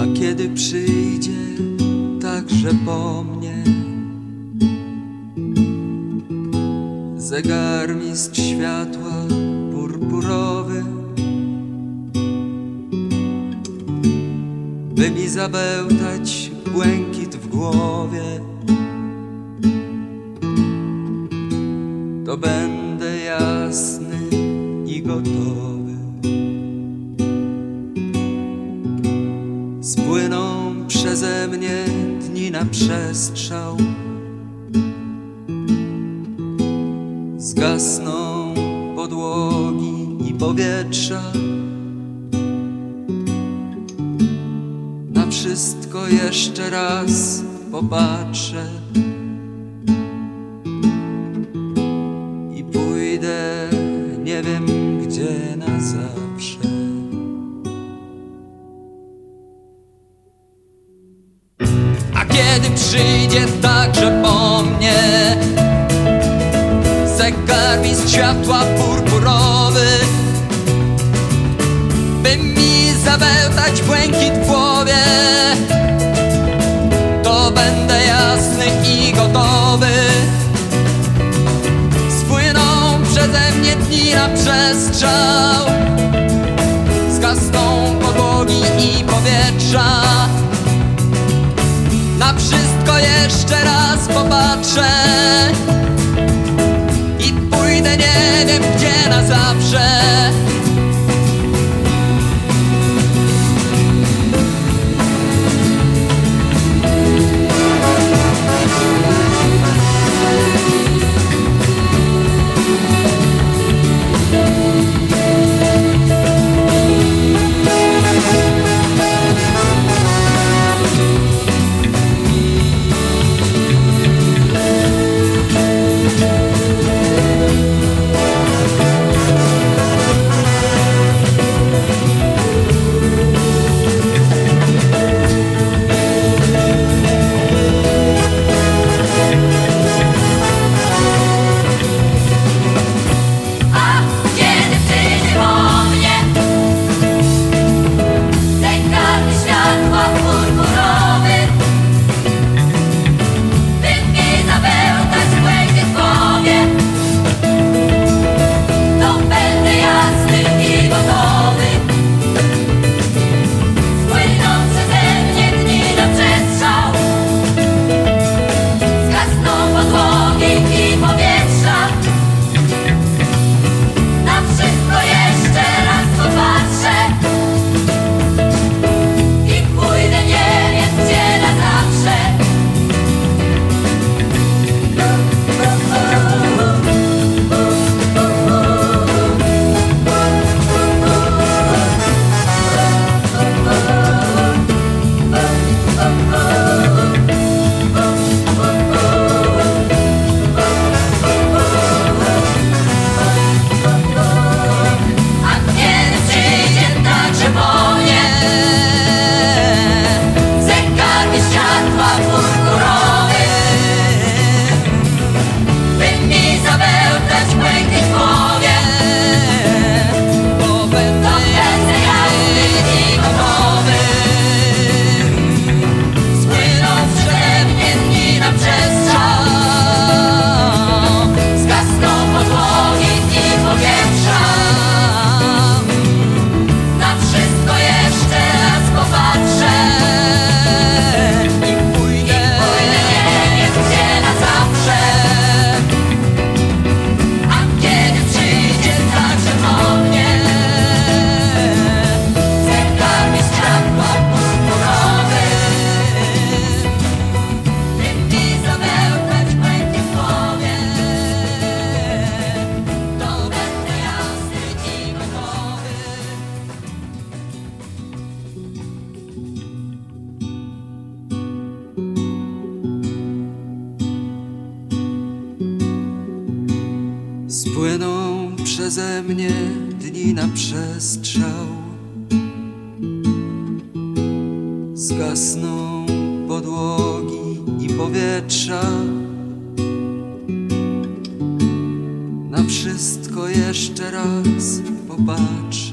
A kiedy przyjdzie także po mnie Zegarmistrz światła purpurowy By mi zabełtać błękit w głowie To będę jasny i gotowy. Spłyną przeze mnie dni na przestrzał. Zgasną podłogi i powietrza. Na wszystko jeszcze raz popatrzę kiedy przyjdzie także po mnie Zegarmistrz światła purpurowy By mi zabełtać błękit w głowie To będę jasny i gotowy. Spłyną przeze mnie dni na przestrzał popatrzę I pójdę nie wiem gdzie na zawsze Spłyną przeze mnie dni na przestrzał Zgasną podłogi i powietrza na wszystko jeszcze raz popatrz.